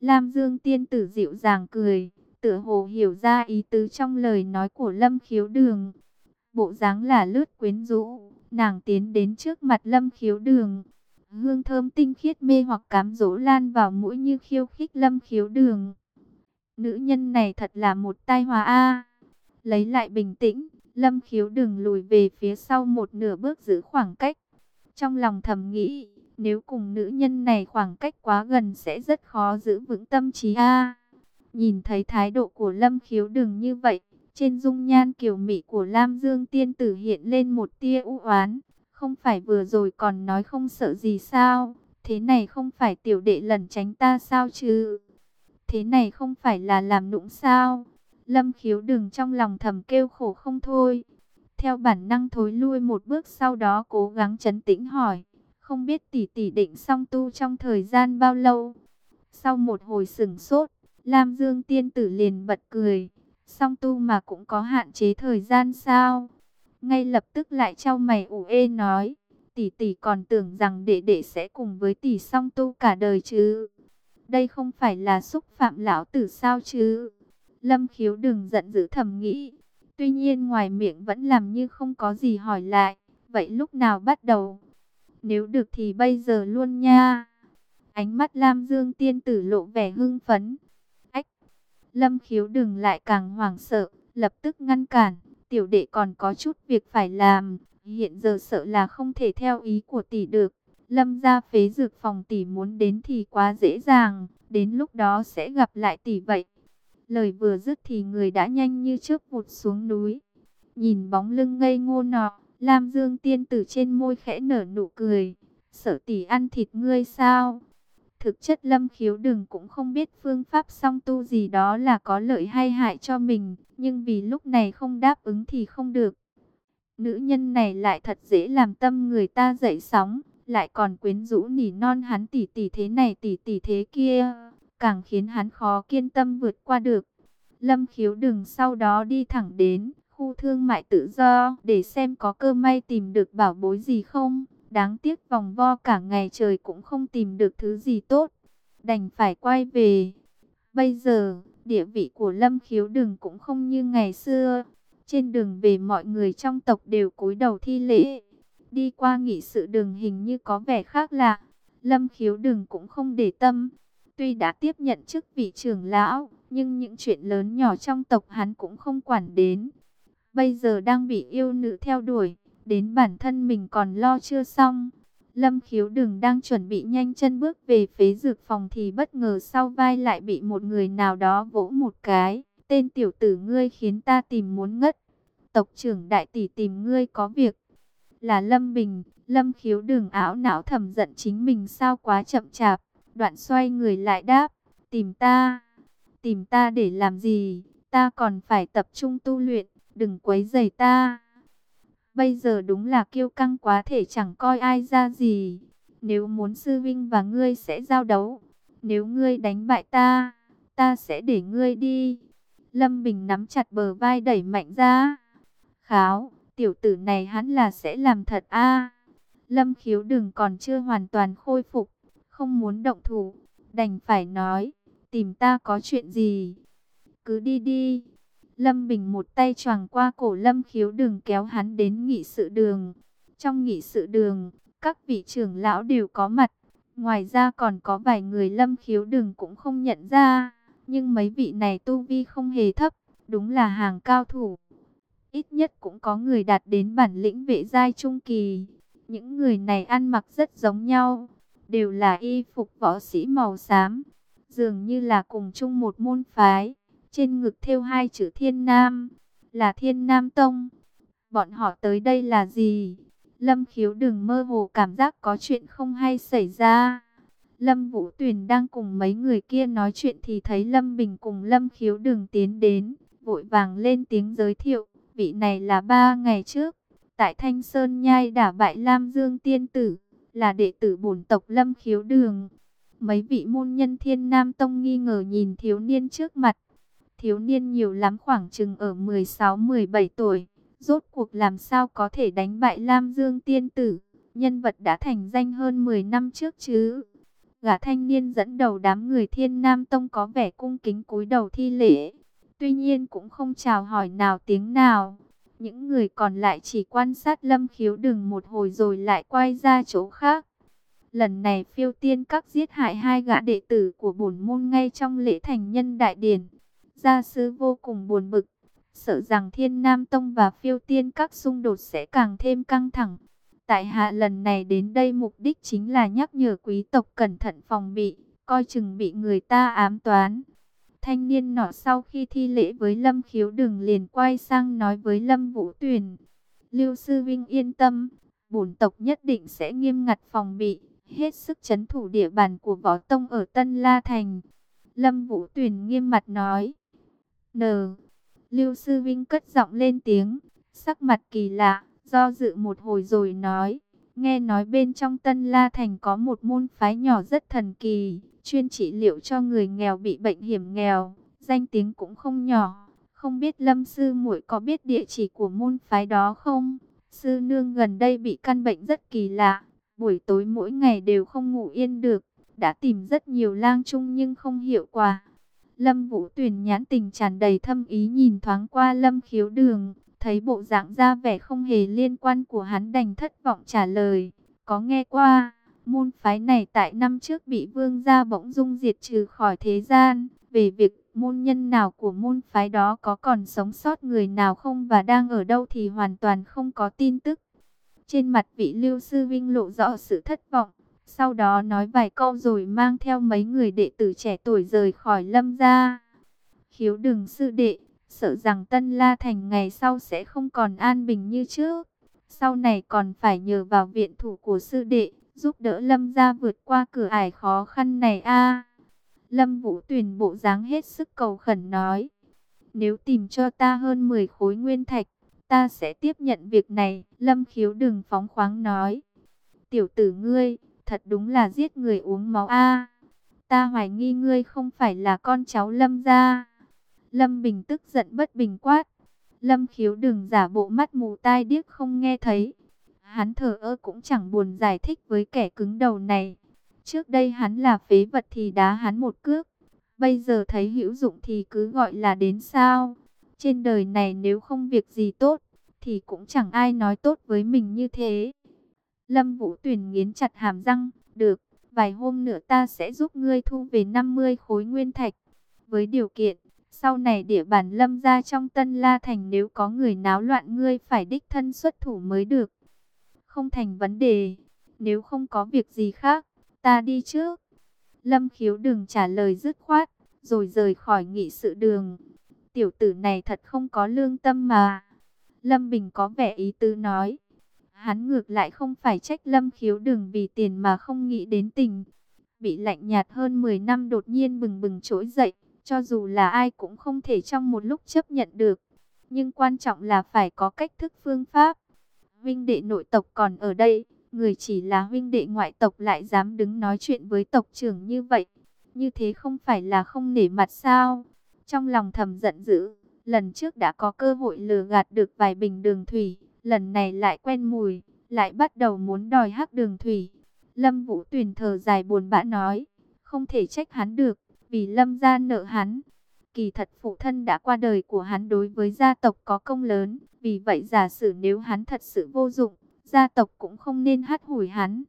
Lam Dương tiên tử dịu dàng cười. Tựa hồ hiểu ra ý tứ trong lời nói của Lâm khiếu đường. Bộ dáng là lướt quyến rũ. Nàng tiến đến trước mặt Lâm khiếu đường hương thơm tinh khiết mê hoặc cám dỗ lan vào mũi như khiêu khích lâm khiếu đường. Nữ nhân này thật là một tai hòa a. Lấy lại bình tĩnh, lâm khiếu đường lùi về phía sau một nửa bước giữ khoảng cách. Trong lòng thầm nghĩ, nếu cùng nữ nhân này khoảng cách quá gần sẽ rất khó giữ vững tâm trí a. Nhìn thấy thái độ của lâm khiếu đường như vậy, Trên dung nhan kiều mỹ của Lam Dương tiên tử hiện lên một tia u oán. Không phải vừa rồi còn nói không sợ gì sao? Thế này không phải tiểu đệ lẩn tránh ta sao chứ? Thế này không phải là làm nũng sao? Lâm khiếu đừng trong lòng thầm kêu khổ không thôi. Theo bản năng thối lui một bước sau đó cố gắng chấn tĩnh hỏi. Không biết tỷ tỷ định song tu trong thời gian bao lâu? Sau một hồi sửng sốt, Lam Dương tiên tử liền bật cười. Song tu mà cũng có hạn chế thời gian sao? Ngay lập tức lại trao mày ủ ê nói. Tỷ tỷ còn tưởng rằng đệ đệ sẽ cùng với tỷ song tu cả đời chứ. Đây không phải là xúc phạm lão tử sao chứ? Lâm khiếu đừng giận dữ thầm nghĩ. Tuy nhiên ngoài miệng vẫn làm như không có gì hỏi lại. Vậy lúc nào bắt đầu? Nếu được thì bây giờ luôn nha. Ánh mắt Lam Dương tiên tử lộ vẻ hưng phấn. Ách! Lâm khiếu đừng lại càng hoảng sợ, lập tức ngăn cản. Tiểu đệ còn có chút việc phải làm. Hiện giờ sợ là không thể theo ý của tỷ được. Lâm ra phế dược phòng tỷ muốn đến thì quá dễ dàng. Đến lúc đó sẽ gặp lại tỷ vậy. Lời vừa dứt thì người đã nhanh như chớp vụt xuống núi. Nhìn bóng lưng ngây ngô nọ, Lam Dương tiên tử trên môi khẽ nở nụ cười. Sở tỷ ăn thịt ngươi sao? Thực chất lâm khiếu đừng cũng không biết phương pháp song tu gì đó là có lợi hay hại cho mình. Nhưng vì lúc này không đáp ứng thì không được. Nữ nhân này lại thật dễ làm tâm người ta dậy sóng. Lại còn quyến rũ nỉ non hắn tỉ tỉ thế này tỉ tỉ thế kia. Càng khiến hắn khó kiên tâm vượt qua được. Lâm khiếu đừng sau đó đi thẳng đến khu thương mại tự do để xem có cơ may tìm được bảo bối gì không. Đáng tiếc vòng vo cả ngày trời cũng không tìm được thứ gì tốt. Đành phải quay về. Bây giờ, địa vị của Lâm Khiếu Đừng cũng không như ngày xưa. Trên đường về mọi người trong tộc đều cúi đầu thi lễ. Đi qua nghị sự đường hình như có vẻ khác lạ. Lâm Khiếu Đừng cũng không để tâm. Tuy đã tiếp nhận chức vị trưởng lão, nhưng những chuyện lớn nhỏ trong tộc hắn cũng không quản đến. Bây giờ đang bị yêu nữ theo đuổi, đến bản thân mình còn lo chưa xong. Lâm khiếu đừng đang chuẩn bị nhanh chân bước về phế dược phòng thì bất ngờ sau vai lại bị một người nào đó vỗ một cái. Tên tiểu tử ngươi khiến ta tìm muốn ngất. Tộc trưởng đại tỷ tìm ngươi có việc. Là Lâm Bình, Lâm khiếu đừng áo não thầm giận chính mình sao quá chậm chạp. Đoạn xoay người lại đáp, tìm ta. Tìm ta để làm gì? Ta còn phải tập trung tu luyện, đừng quấy rầy ta. Bây giờ đúng là kiêu căng quá thể chẳng coi ai ra gì. Nếu muốn sư vinh và ngươi sẽ giao đấu. Nếu ngươi đánh bại ta, ta sẽ để ngươi đi. Lâm Bình nắm chặt bờ vai đẩy mạnh ra. Kháo, tiểu tử này hắn là sẽ làm thật a Lâm khiếu đừng còn chưa hoàn toàn khôi phục. Không muốn động thủ, đành phải nói. Tìm ta có chuyện gì? Cứ đi đi. Lâm Bình một tay choàng qua cổ Lâm Khiếu Đường kéo hắn đến nghị sự đường. Trong nghị sự đường, các vị trưởng lão đều có mặt. Ngoài ra còn có vài người Lâm Khiếu Đường cũng không nhận ra. Nhưng mấy vị này tu vi không hề thấp, đúng là hàng cao thủ. Ít nhất cũng có người đạt đến bản lĩnh vệ giai trung kỳ. Những người này ăn mặc rất giống nhau, đều là y phục võ sĩ màu xám, dường như là cùng chung một môn phái. Trên ngực thêu hai chữ Thiên Nam, là Thiên Nam Tông. Bọn họ tới đây là gì? Lâm khiếu đừng mơ hồ cảm giác có chuyện không hay xảy ra. Lâm Vũ Tuyền đang cùng mấy người kia nói chuyện thì thấy Lâm Bình cùng Lâm khiếu đừng tiến đến, vội vàng lên tiếng giới thiệu. Vị này là ba ngày trước, tại Thanh Sơn Nhai đả bại Lam Dương Tiên Tử, là đệ tử bổn tộc Lâm khiếu đường. Mấy vị môn nhân thiên nam tông nghi ngờ nhìn thiếu niên trước mặt, Thiếu niên nhiều lắm khoảng chừng ở 16-17 tuổi. Rốt cuộc làm sao có thể đánh bại Lam Dương tiên tử. Nhân vật đã thành danh hơn 10 năm trước chứ. Gã thanh niên dẫn đầu đám người thiên nam tông có vẻ cung kính cúi đầu thi lễ. Tuy nhiên cũng không chào hỏi nào tiếng nào. Những người còn lại chỉ quan sát lâm khiếu đừng một hồi rồi lại quay ra chỗ khác. Lần này phiêu tiên các giết hại hai gã đệ tử của bổn môn ngay trong lễ thành nhân đại điển. Gia sư vô cùng buồn bực, sợ rằng Thiên Nam Tông và phiêu tiên các xung đột sẽ càng thêm căng thẳng. Tại hạ lần này đến đây mục đích chính là nhắc nhở quý tộc cẩn thận phòng bị, coi chừng bị người ta ám toán. Thanh niên nọ sau khi thi lễ với Lâm Khiếu Đừng liền quay sang nói với Lâm Vũ Tuyền. Lưu Sư Vinh yên tâm, bổn tộc nhất định sẽ nghiêm ngặt phòng bị, hết sức chấn thủ địa bàn của võ tông ở Tân La Thành. Lâm Vũ Tuyền nghiêm mặt nói. N. Lưu Sư Vinh cất giọng lên tiếng, sắc mặt kỳ lạ, do dự một hồi rồi nói. Nghe nói bên trong Tân La Thành có một môn phái nhỏ rất thần kỳ, chuyên trị liệu cho người nghèo bị bệnh hiểm nghèo, danh tiếng cũng không nhỏ. Không biết Lâm Sư muội có biết địa chỉ của môn phái đó không? Sư nương gần đây bị căn bệnh rất kỳ lạ, buổi tối mỗi ngày đều không ngủ yên được, đã tìm rất nhiều lang chung nhưng không hiệu quả. Lâm Vũ Tuyền nhãn tình tràn đầy thâm ý nhìn thoáng qua Lâm Khiếu Đường, thấy bộ dạng ra vẻ không hề liên quan của hắn đành thất vọng trả lời, có nghe qua, môn phái này tại năm trước bị vương gia bỗng dung diệt trừ khỏi thế gian, về việc môn nhân nào của môn phái đó có còn sống sót người nào không và đang ở đâu thì hoàn toàn không có tin tức. Trên mặt vị lưu sư vinh lộ rõ sự thất vọng, sau đó nói vài câu rồi mang theo mấy người đệ tử trẻ tuổi rời khỏi lâm gia. Khiếu đừng sư đệ, sợ rằng Tân La Thành ngày sau sẽ không còn an bình như trước. Sau này còn phải nhờ vào viện thủ của sư đệ, giúp đỡ Lâm gia vượt qua cửa ải khó khăn này a. Lâm Vũ Tuyền bộ dáng hết sức cầu khẩn nói, nếu tìm cho ta hơn 10 khối nguyên thạch, ta sẽ tiếp nhận việc này. Lâm Khiếu đừng phóng khoáng nói, tiểu tử ngươi, thật đúng là giết người uống máu a. Ta hoài nghi ngươi không phải là con cháu Lâm gia. Lâm Bình tức giận bất bình quát. Lâm khiếu đừng giả bộ mắt mù tai điếc không nghe thấy. Hắn thở ơ cũng chẳng buồn giải thích với kẻ cứng đầu này. Trước đây hắn là phế vật thì đá hắn một cước. Bây giờ thấy hữu dụng thì cứ gọi là đến sao. Trên đời này nếu không việc gì tốt, thì cũng chẳng ai nói tốt với mình như thế. Lâm Vũ Tuyển nghiến chặt hàm răng, được, vài hôm nữa ta sẽ giúp ngươi thu về 50 khối nguyên thạch. Với điều kiện, sau này địa bàn lâm ra trong Tân La Thành nếu có người náo loạn ngươi phải đích thân xuất thủ mới được. Không thành vấn đề, nếu không có việc gì khác, ta đi trước. Lâm khiếu đừng trả lời dứt khoát, rồi rời khỏi nghị sự đường. Tiểu tử này thật không có lương tâm mà. Lâm Bình có vẻ ý tứ nói. Hắn ngược lại không phải trách Lâm khiếu đừng vì tiền mà không nghĩ đến tình. Bị lạnh nhạt hơn 10 năm đột nhiên bừng bừng trỗi dậy cho dù là ai cũng không thể trong một lúc chấp nhận được. Nhưng quan trọng là phải có cách thức phương pháp. Huynh đệ nội tộc còn ở đây, người chỉ là huynh đệ ngoại tộc lại dám đứng nói chuyện với tộc trưởng như vậy. Như thế không phải là không nể mặt sao? Trong lòng thầm giận dữ, lần trước đã có cơ hội lừa gạt được vài bình đường thủy, lần này lại quen mùi, lại bắt đầu muốn đòi hắc đường thủy. Lâm Vũ Tuyền thở dài buồn bã nói, không thể trách hắn được vì lâm gia nợ hắn. Kỳ thật phụ thân đã qua đời của hắn đối với gia tộc có công lớn, vì vậy giả sử nếu hắn thật sự vô dụng, gia tộc cũng không nên hắt hủi hắn.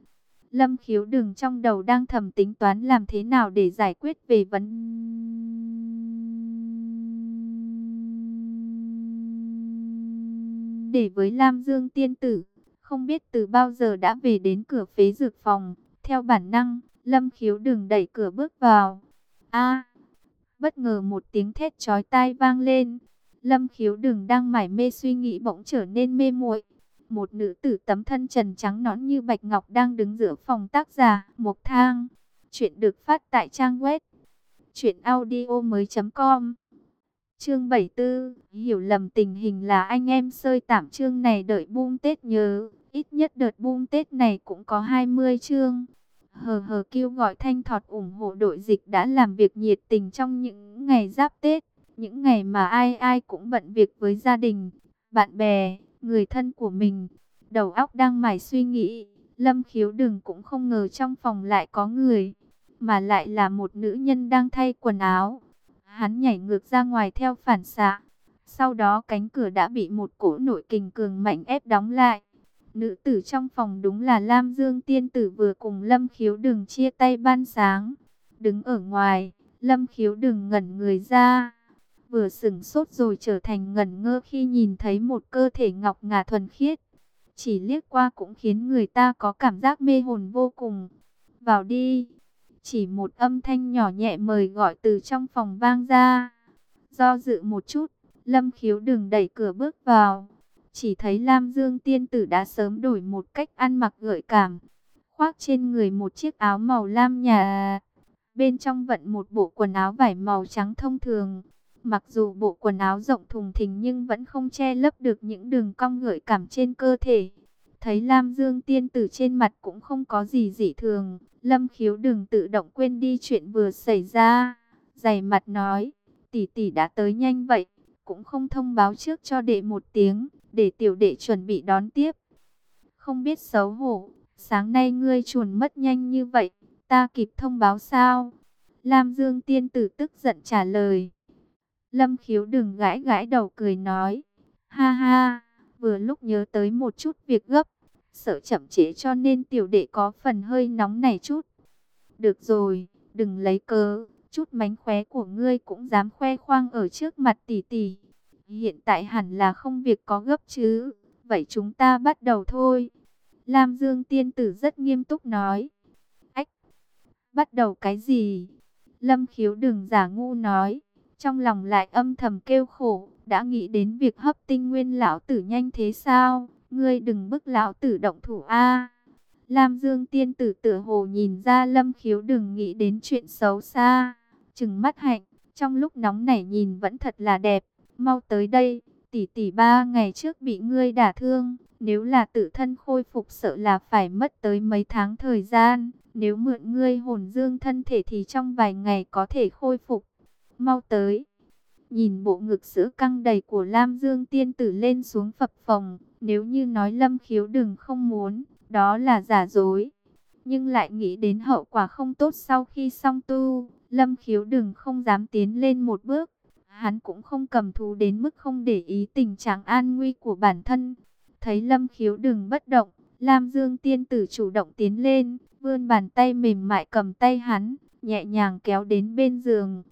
Lâm khiếu đừng trong đầu đang thầm tính toán làm thế nào để giải quyết về vấn để với Lam Dương tiên tử, không biết từ bao giờ đã về đến cửa phế dược phòng, theo bản năng, Lâm khiếu đừng đẩy cửa bước vào. A! Bất ngờ một tiếng thét chói tai vang lên. Lâm khiếu đừng đang mải mê suy nghĩ bỗng trở nên mê muội. Một nữ tử tấm thân trần trắng nõn như bạch ngọc đang đứng giữa phòng tác giả Mộc Thang. Chuyện được phát tại trang web truyệnaudiomoi.com. Chương 74, hiểu lầm tình hình là anh em sơi tạm chương này đợi bung Tết nhớ, ít nhất đợt bung Tết này cũng có 20 chương hờ hờ kêu gọi thanh thọt ủng hộ đội dịch đã làm việc nhiệt tình trong những ngày giáp Tết, những ngày mà ai ai cũng bận việc với gia đình, bạn bè, người thân của mình. Đầu óc đang mải suy nghĩ, Lâm Khiếu Đừng cũng không ngờ trong phòng lại có người, mà lại là một nữ nhân đang thay quần áo. Hắn nhảy ngược ra ngoài theo phản xạ, sau đó cánh cửa đã bị một cỗ nội kình cường mạnh ép đóng lại. Nữ tử trong phòng đúng là Lam Dương tiên tử vừa cùng Lâm Khiếu Đừng chia tay ban sáng. Đứng ở ngoài, Lâm Khiếu Đừng ngẩn người ra. Vừa sửng sốt rồi trở thành ngẩn ngơ khi nhìn thấy một cơ thể ngọc ngà thuần khiết. Chỉ liếc qua cũng khiến người ta có cảm giác mê hồn vô cùng. Vào đi. Chỉ một âm thanh nhỏ nhẹ mời gọi từ trong phòng vang ra. Do dự một chút, Lâm khiếu đừng đẩy cửa bước vào. Chỉ thấy Lam Dương tiên tử đã sớm đổi một cách ăn mặc gợi cảm. Khoác trên người một chiếc áo màu lam nhà. Bên trong vận một bộ quần áo vải màu trắng thông thường. Mặc dù bộ quần áo rộng thùng thình nhưng vẫn không che lấp được những đường cong gợi cảm trên cơ thể. Thấy Lam Dương tiên tử trên mặt cũng không có gì dị thường. Lâm khiếu đừng tự động quên đi chuyện vừa xảy ra. Dày mặt nói, tỷ tỷ đã tới nhanh vậy. Cũng không thông báo trước cho đệ một tiếng, để tiểu đệ chuẩn bị đón tiếp. Không biết xấu hổ, sáng nay ngươi chuồn mất nhanh như vậy, ta kịp thông báo sao? Lam Dương tiên tử tức giận trả lời. Lâm khiếu đừng gãi gãi đầu cười nói. Ha ha, vừa lúc nhớ tới một chút việc gấp. Sợ chậm trễ cho nên tiểu đệ có phần hơi nóng này chút. Được rồi, đừng lấy cớ. Chút mánh khóe của ngươi cũng dám khoe khoang ở trước mặt tỷ tỷ. Hiện tại hẳn là không việc có gấp chứ. Vậy chúng ta bắt đầu thôi. Lam Dương tiên tử rất nghiêm túc nói. Ách! Bắt đầu cái gì? Lâm khiếu đừng giả ngu nói. Trong lòng lại âm thầm kêu khổ, đã nghĩ đến việc hấp tinh nguyên lão tử nhanh thế sao? Ngươi đừng bức lão tử động thủ a. Lam Dương tiên tử tựa hồ nhìn ra Lâm Khiếu đừng nghĩ đến chuyện xấu xa, chừng mắt hạnh, trong lúc nóng nảy nhìn vẫn thật là đẹp, mau tới đây, tỷ tỷ ba ngày trước bị ngươi đả thương, nếu là tự thân khôi phục sợ là phải mất tới mấy tháng thời gian, nếu mượn ngươi hồn dương thân thể thì trong vài ngày có thể khôi phục mau tới. Nhìn bộ ngực sữa căng đầy của Lam Dương tiên tử lên xuống phập phồng, nếu như nói lâm khiếu đừng không muốn, đó là giả dối. Nhưng lại nghĩ đến hậu quả không tốt sau khi xong tu, lâm khiếu đừng không dám tiến lên một bước. Hắn cũng không cầm thú đến mức không để ý tình trạng an nguy của bản thân. Thấy lâm khiếu đừng bất động, Lam Dương tiên tử chủ động tiến lên, vươn bàn tay mềm mại cầm tay hắn, nhẹ nhàng kéo đến bên giường.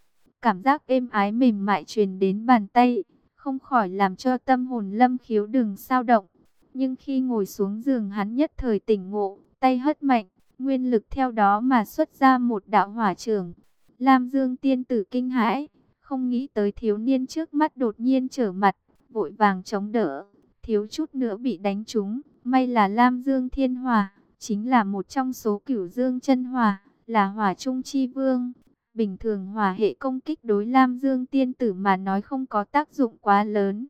Cảm giác êm ái mềm mại truyền đến bàn tay, không khỏi làm cho tâm hồn lâm khiếu đừng sao động. Nhưng khi ngồi xuống giường hắn nhất thời tỉnh ngộ, tay hất mạnh, nguyên lực theo đó mà xuất ra một đạo hỏa trường. Lam Dương tiên tử kinh hãi, không nghĩ tới thiếu niên trước mắt đột nhiên trở mặt, vội vàng chống đỡ, thiếu chút nữa bị đánh trúng. May là Lam Dương thiên hòa, chính là một trong số cửu dương chân hòa, là hỏa trung chi vương, Bình thường hỏa hệ công kích đối Lam Dương tiên tử mà nói không có tác dụng quá lớn.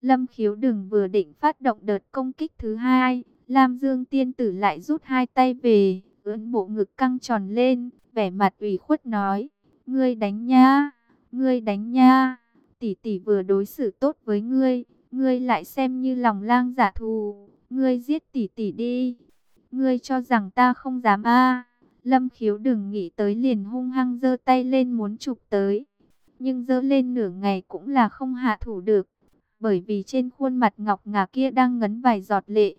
Lâm khiếu đừng vừa định phát động đợt công kích thứ hai, Lam Dương tiên tử lại rút hai tay về, ưỡn bộ ngực căng tròn lên, vẻ mặt ủy khuất nói, ngươi đánh nha, ngươi đánh nha, tỷ tỷ vừa đối xử tốt với ngươi, ngươi lại xem như lòng lang giả thù, ngươi giết tỷ tỷ đi, ngươi cho rằng ta không dám a Lâm khiếu đừng nghĩ tới liền hung hăng giơ tay lên muốn chụp tới. Nhưng giơ lên nửa ngày cũng là không hạ thủ được. Bởi vì trên khuôn mặt ngọc ngà kia đang ngấn vài giọt lệ.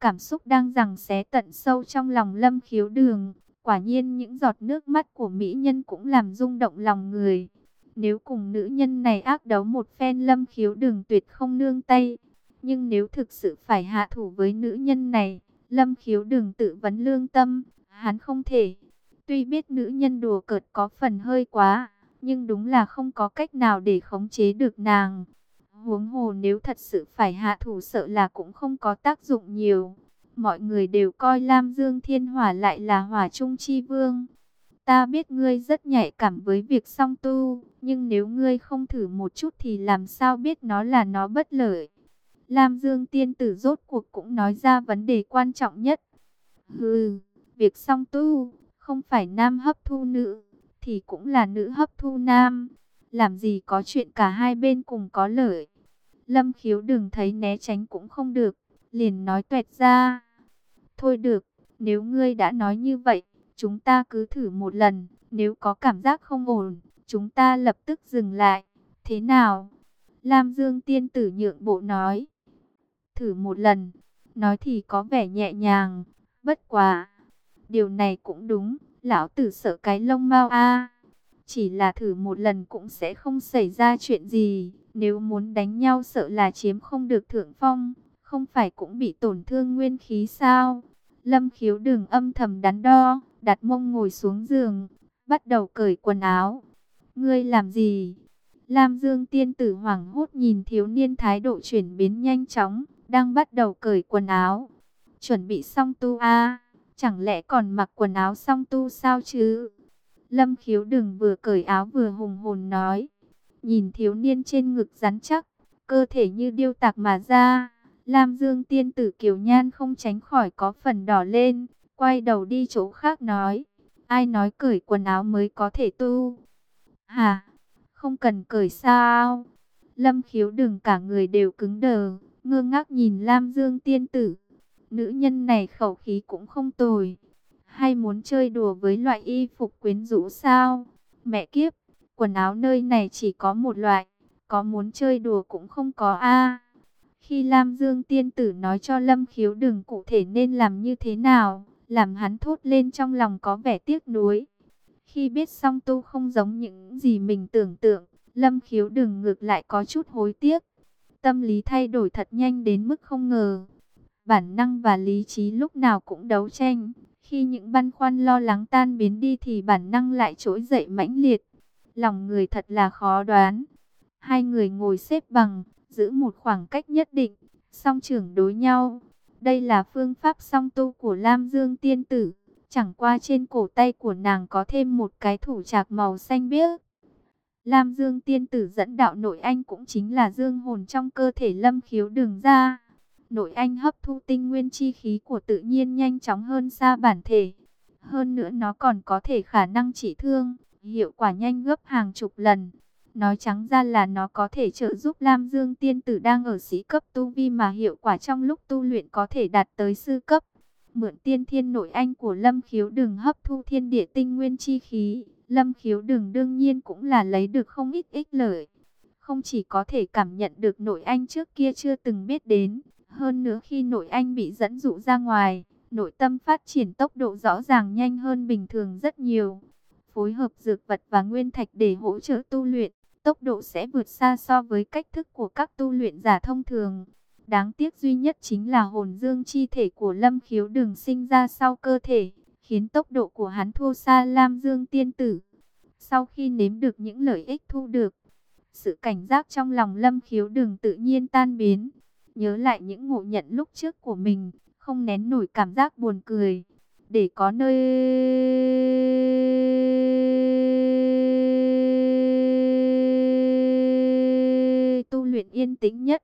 Cảm xúc đang rằng xé tận sâu trong lòng lâm khiếu đường. Quả nhiên những giọt nước mắt của mỹ nhân cũng làm rung động lòng người. Nếu cùng nữ nhân này ác đấu một phen lâm khiếu đường tuyệt không nương tay. Nhưng nếu thực sự phải hạ thủ với nữ nhân này, lâm khiếu đường tự vấn lương tâm Hắn không thể. Tuy biết nữ nhân đùa cợt có phần hơi quá, nhưng đúng là không có cách nào để khống chế được nàng. Huống hồ nếu thật sự phải hạ thủ sợ là cũng không có tác dụng nhiều. Mọi người đều coi Lam Dương Thiên Hỏa lại là hỏa trung chi vương. Ta biết ngươi rất nhạy cảm với việc song tu, nhưng nếu ngươi không thử một chút thì làm sao biết nó là nó bất lợi. Lam Dương Tiên Tử rốt cuộc cũng nói ra vấn đề quan trọng nhất. Hừ. Việc song tu, không phải nam hấp thu nữ, thì cũng là nữ hấp thu nam. Làm gì có chuyện cả hai bên cùng có lợi. Lâm khiếu đừng thấy né tránh cũng không được, liền nói tuẹt ra. Thôi được, nếu ngươi đã nói như vậy, chúng ta cứ thử một lần, nếu có cảm giác không ổn, chúng ta lập tức dừng lại. Thế nào? Lam Dương tiên tử nhượng bộ nói. Thử một lần, nói thì có vẻ nhẹ nhàng, bất quá Điều này cũng đúng, lão tử sợ cái lông mau a. Chỉ là thử một lần cũng sẽ không xảy ra chuyện gì, nếu muốn đánh nhau sợ là chiếm không được thượng phong, không phải cũng bị tổn thương nguyên khí sao? Lâm khiếu đừng âm thầm đắn đo, đặt mông ngồi xuống giường, bắt đầu cởi quần áo. Ngươi làm gì? Lam Dương tiên tử hoảng hốt nhìn thiếu niên thái độ chuyển biến nhanh chóng, đang bắt đầu cởi quần áo. Chuẩn bị xong tu a chẳng lẽ còn mặc quần áo xong tu sao chứ? Lâm khiếu đừng vừa cởi áo vừa hùng hồn nói. Nhìn thiếu niên trên ngực rắn chắc, cơ thể như điêu tạc mà ra. Lam Dương tiên tử kiều nhan không tránh khỏi có phần đỏ lên, quay đầu đi chỗ khác nói. Ai nói cởi quần áo mới có thể tu? Hà, không cần cởi sao? Lâm khiếu đừng cả người đều cứng đờ, ngơ ngác nhìn Lam Dương tiên tử. Nữ nhân này khẩu khí cũng không tồi. Hay muốn chơi đùa với loại y phục quyến rũ sao? Mẹ kiếp, quần áo nơi này chỉ có một loại, có muốn chơi đùa cũng không có a. Khi Lam Dương tiên tử nói cho Lâm Khiếu đừng cụ thể nên làm như thế nào, làm hắn thốt lên trong lòng có vẻ tiếc nuối. Khi biết song tu không giống những gì mình tưởng tượng, Lâm Khiếu đừng ngược lại có chút hối tiếc. Tâm lý thay đổi thật nhanh đến mức không ngờ. Bản năng và lý trí lúc nào cũng đấu tranh. Khi những băn khoăn lo lắng tan biến đi thì bản năng lại trỗi dậy mãnh liệt. Lòng người thật là khó đoán. Hai người ngồi xếp bằng, giữ một khoảng cách nhất định, song trưởng đối nhau. Đây là phương pháp song tu của Lam Dương Tiên Tử. Chẳng qua trên cổ tay của nàng có thêm một cái thủ trạc màu xanh biếc. Lam Dương Tiên Tử dẫn đạo nội anh cũng chính là dương hồn trong cơ thể lâm khiếu đường ra. Nội anh hấp thu tinh nguyên chi khí của tự nhiên nhanh chóng hơn xa bản thể. Hơn nữa nó còn có thể khả năng trị thương, hiệu quả nhanh gấp hàng chục lần. Nói trắng ra là nó có thể trợ giúp Lam Dương tiên tử đang ở sĩ cấp tu vi mà hiệu quả trong lúc tu luyện có thể đạt tới sư cấp. Mượn tiên thiên nội anh của Lâm Khiếu đừng hấp thu thiên địa tinh nguyên chi khí. Lâm Khiếu đừng đương nhiên cũng là lấy được không ít ích lợi. Không chỉ có thể cảm nhận được nội anh trước kia chưa từng biết đến. Hơn nữa khi nội anh bị dẫn dụ ra ngoài, nội tâm phát triển tốc độ rõ ràng nhanh hơn bình thường rất nhiều. Phối hợp dược vật và nguyên thạch để hỗ trợ tu luyện tốc độ sẽ vượt xa so với cách thức của các tu luyện giả thông thường. Đáng tiếc duy nhất chính là hồn dương chi thể của Lâm Khiếu Đường sinh ra sau cơ thể, khiến tốc độ của hắn thua xa Lam Dương tiên tử. Sau khi nếm được những lợi ích thu được, sự cảnh giác trong lòng Lâm Khiếu Đường tự nhiên tan biến. Nhớ lại những ngộ nhận lúc trước của mình, không nén nổi cảm giác buồn cười. Để có nơi luyện yên tĩnh nhất.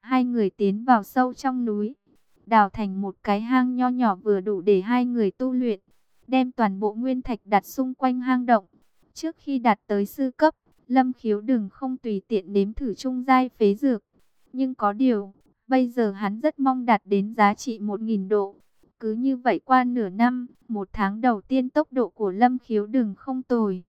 Hai người tiến vào sâu trong núi, đào thành một cái hang nho nhỏ vừa đủ để hai người tu luyện, đem toàn bộ nguyên thạch đặt xung quanh hang động. Trước khi đạt tới sư cấp, Lâm Khiếu đừng không tùy tiện nếm thử trung giai phế dược. Nhưng có điều, bây giờ hắn rất mong đạt đến giá trị 1.000 độ. Cứ như vậy qua nửa năm, một tháng đầu tiên tốc độ của Lâm Khiếu đừng không tồi.